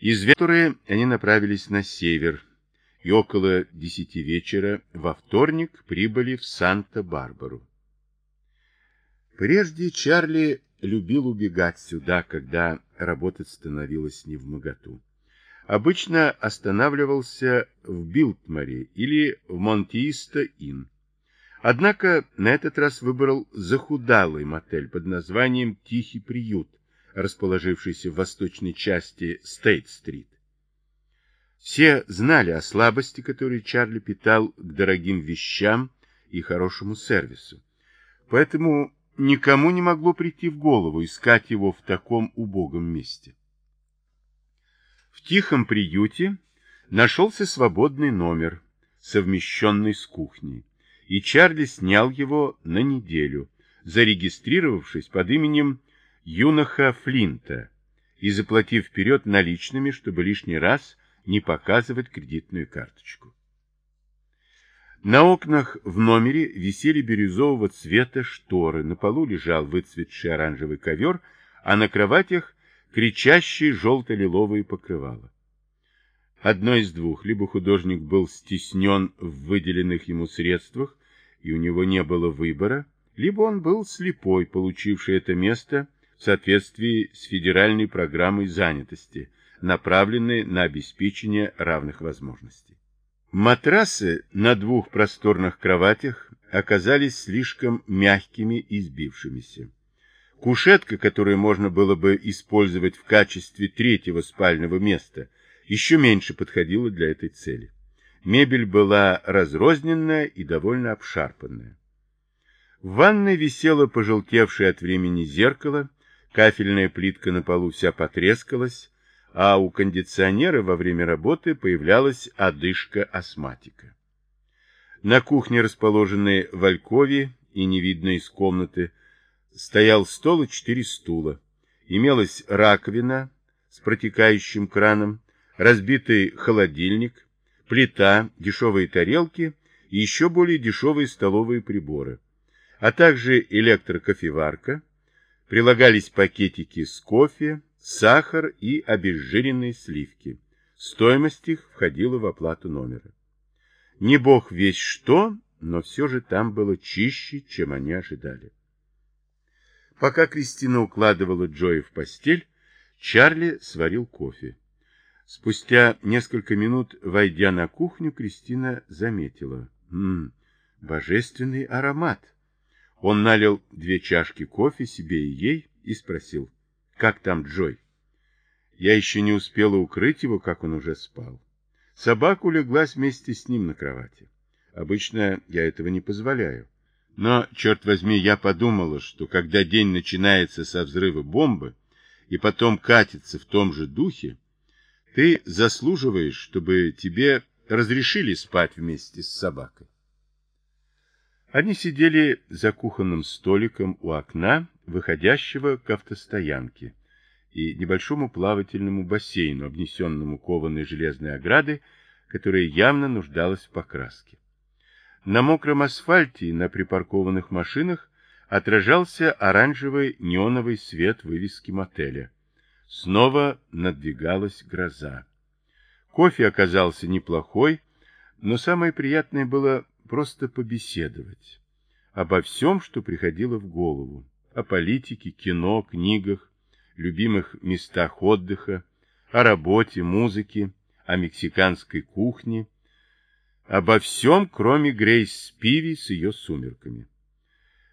Из Ветуры они направились на север, и около десяти вечера во вторник прибыли в Санта-Барбару. Прежде Чарли любил убегать сюда, когда работать становилось не в моготу. Обычно останавливался в Билтмаре или в Монтиисто-Инн. Однако на этот раз выбрал захудалый мотель под названием «Тихий приют», расположившийся в восточной части Стейт-стрит. Все знали о слабости, которую Чарли питал к дорогим вещам и хорошему сервису. Поэтому никому не могло прийти в голову искать его в таком убогом месте. В тихом приюте нашелся свободный номер, совмещенный с кухней, и Чарли снял его на неделю, зарегистрировавшись под именем Юноха Флинта и заплатив вперед наличными, чтобы лишний раз не показывать кредитную карточку. На окнах в номере висели бирюзового цвета шторы, на полу лежал выцветший оранжевый ковер, а на кроватях кричащие желто-лиловые покрывала. Одно из двух, либо художник был стеснен в выделенных ему средствах, и у него не было выбора, либо он был слепой, получивший это место в соответствии с федеральной программой занятости, направленной на обеспечение равных возможностей. Матрасы на двух просторных кроватях оказались слишком мягкими и сбившимися. Кушетка, которую можно было бы использовать в качестве третьего спального места, еще меньше подходила для этой цели. Мебель была разрозненная и довольно обшарпанная. В ванной висело пожелтевшее от времени зеркало, кафельная плитка на полу вся потрескалась, а у кондиционера во время работы появлялась одышка астматика. На кухне, расположенной в Алькове и не видно из комнаты, стоял стол и четыре стула. Имелась раковина с протекающим краном, разбитый холодильник, плита, дешевые тарелки и еще более дешевые столовые приборы, а также электрокофеварка, прилагались пакетики с кофе, сахар и обезжиренные сливки. Стоимость их входила в оплату номера. Не бог весь что, но все же там было чище, чем они ожидали. Пока Кристина укладывала Джоя в постель, Чарли сварил кофе. Спустя несколько минут, войдя на кухню, Кристина заметила. «Ммм, божественный аромат!» Он налил две чашки кофе себе и ей и спросил. Как там Джой? Я еще не успела укрыть его, как он уже спал. Собака улеглась вместе с ним на кровати. Обычно я этого не позволяю. Но, черт возьми, я подумала, что когда день начинается со взрыва бомбы и потом катится в том же духе, ты заслуживаешь, чтобы тебе разрешили спать вместе с собакой. Они сидели за кухонным столиком у окна, выходящего к автостоянке и небольшому плавательному бассейну, обнесенному кованой железной оградой, которая явно нуждалась в покраске. На мокром асфальте и на припаркованных машинах отражался оранжевый неоновый свет вывески мотеля. Снова надвигалась гроза. Кофе оказался неплохой, но самое приятное было просто побеседовать обо всем, что приходило в голову, о политике, кино, книгах, любимых местах отдыха, о работе, музыке, о мексиканской кухне, обо всем, кроме Грейс Спиви с ее сумерками.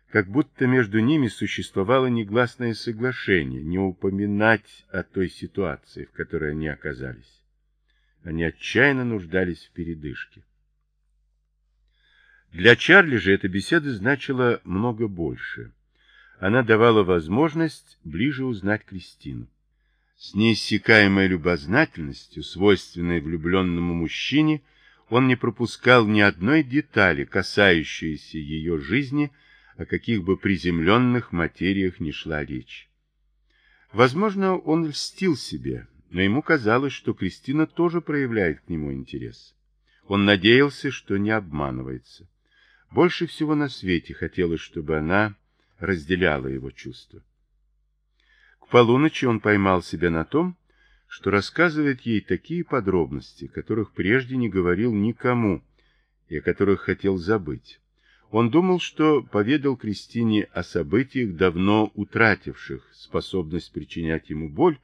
Как будто между ними существовало негласное соглашение не упоминать о той ситуации, в которой они оказались. Они отчаянно нуждались в передышке. Для Чарли же эта беседа значила много больше. Она давала возможность ближе узнать Кристину. С неиссякаемой любознательностью, свойственной влюбленному мужчине, он не пропускал ни одной детали, касающейся ее жизни, о каких бы приземленных материях ни шла речь. Возможно, он льстил себе, но ему казалось, что Кристина тоже проявляет к нему интерес. Он надеялся, что не обманывается. Больше всего на свете хотелось, чтобы она разделяла его чувства. К полуночи он поймал себя на том, что рассказывает ей такие подробности, которых прежде не говорил никому и о которых хотел забыть. Он думал, что поведал Кристине о событиях, давно утративших способность причинять ему боль,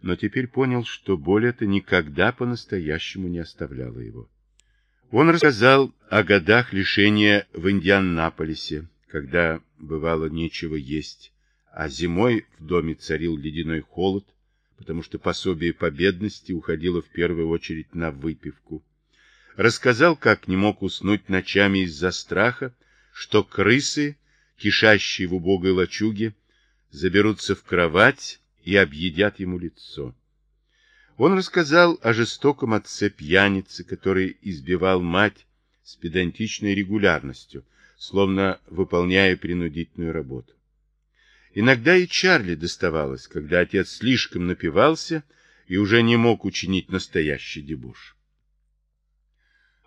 но теперь понял, что боль эта никогда по-настоящему не оставляла его. Он рассказал о годах лишения в Индианаполисе, когда бывало нечего есть, а зимой в доме царил ледяной холод, потому что пособие по бедности уходило в первую очередь на выпивку. Рассказал, как не мог уснуть ночами из-за страха, что крысы, кишащие в убогой лачуге, заберутся в кровать и объедят ему лицо. Он рассказал о жестоком отце-пьянице, который избивал мать с педантичной регулярностью, словно выполняя принудительную работу. Иногда и Чарли доставалось, когда отец слишком напивался и уже не мог учинить настоящий дебош.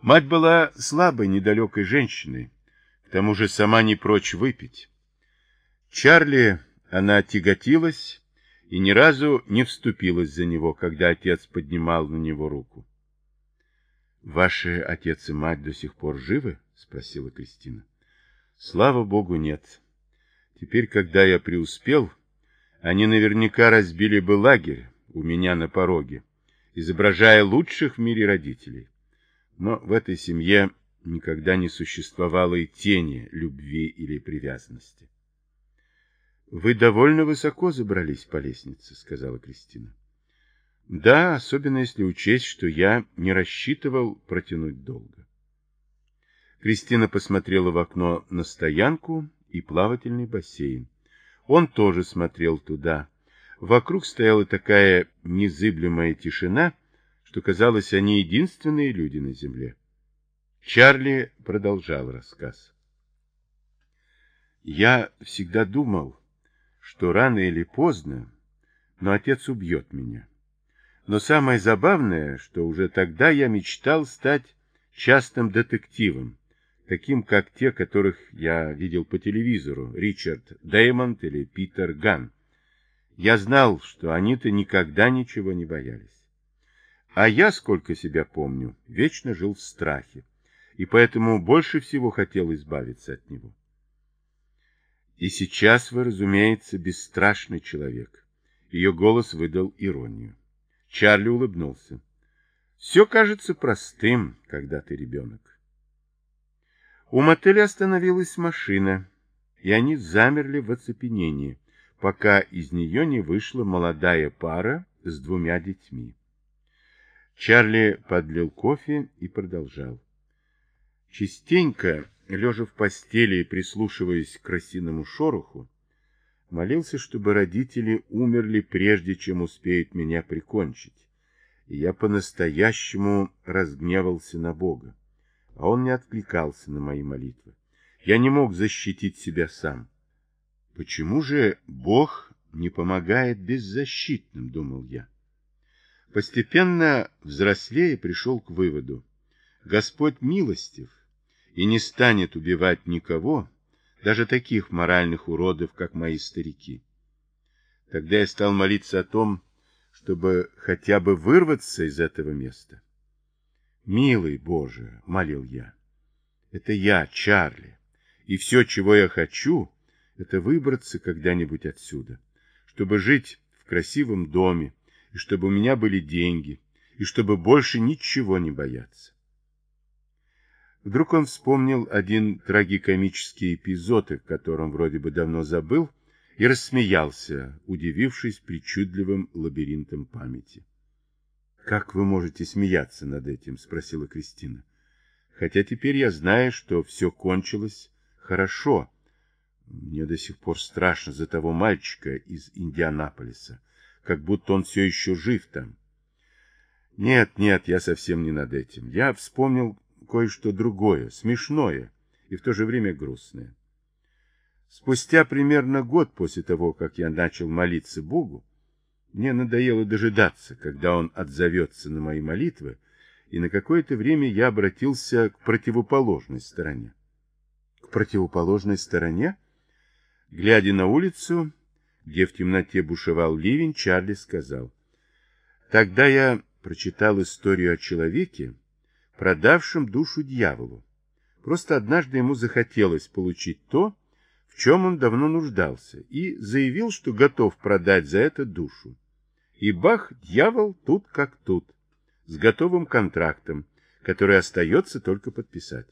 Мать была слабой, недалекой женщиной, к тому же сама не прочь выпить. Чарли она тяготилась и ни разу не вступилась за него, когда отец поднимал на него руку. — Ваши отец и мать до сих пор живы? — спросила Кристина. — Слава богу, нет. Теперь, когда я преуспел, они наверняка разбили бы лагерь у меня на пороге, изображая лучших в мире родителей. Но в этой семье никогда не существовало и тени любви или привязанности. «Вы довольно высоко забрались по лестнице», — сказала Кристина. «Да, особенно если учесть, что я не рассчитывал протянуть долго». Кристина посмотрела в окно на стоянку и плавательный бассейн. Он тоже смотрел туда. Вокруг стояла такая незыблемая тишина, что казалось, они единственные люди на земле. Чарли продолжал рассказ. «Я всегда думал, что рано или поздно, но отец убьет меня. Но самое забавное, что уже тогда я мечтал стать частным детективом, таким как те, которых я видел по телевизору, Ричард Деймонд или Питер Ган. Я знал, что они-то никогда ничего не боялись. А я, сколько себя помню, вечно жил в страхе, и поэтому больше всего хотел избавиться от него. И сейчас вы, разумеется, бесстрашный человек. Ее голос выдал иронию. Чарли улыбнулся. Все кажется простым, когда ты ребенок. У мотеля остановилась машина, и они замерли в оцепенении, пока из нее не вышла молодая пара с двумя детьми. Чарли подлил кофе и продолжал. Частенько лежа в постели и прислушиваясь к красиному шороху, молился, чтобы родители умерли прежде, чем успеют меня прикончить. И я по-настоящему разгневался на Бога, а он не откликался на мои молитвы. Я не мог защитить себя сам. Почему же Бог не помогает беззащитным, думал я. Постепенно, взрослее, пришел к выводу. Господь милостив, и не станет убивать никого, даже таких моральных уродов, как мои старики. Тогда я стал молиться о том, чтобы хотя бы вырваться из этого места. «Милый Боже!» — молил я. «Это я, Чарли, и все, чего я хочу, это выбраться когда-нибудь отсюда, чтобы жить в красивом доме, и чтобы у меня были деньги, и чтобы больше ничего не бояться. Вдруг он вспомнил один трагикомический эпизод, о котором вроде бы давно забыл, и рассмеялся, удивившись причудливым лабиринтом памяти. «Как вы можете смеяться над этим?» — спросила Кристина. «Хотя теперь я знаю, что все кончилось хорошо. Мне до сих пор страшно за того мальчика из Индианаполиса, как будто он все еще жив там. Нет, нет, я совсем не над этим. Я вспомнил кое-что другое, смешное и в то же время грустное. Спустя примерно год после того, как я начал молиться Богу, мне надоело дожидаться, когда Он отзовется на мои молитвы, и на какое-то время я обратился к противоположной стороне. К противоположной стороне? Глядя на улицу, где в темноте бушевал ливень, Чарли сказал, Тогда я прочитал историю о человеке, продавшем душу дьяволу. Просто однажды ему захотелось получить то, в чем он давно нуждался, и заявил, что готов продать за это душу. И бах, дьявол тут как тут, с готовым контрактом, который остается только подписать.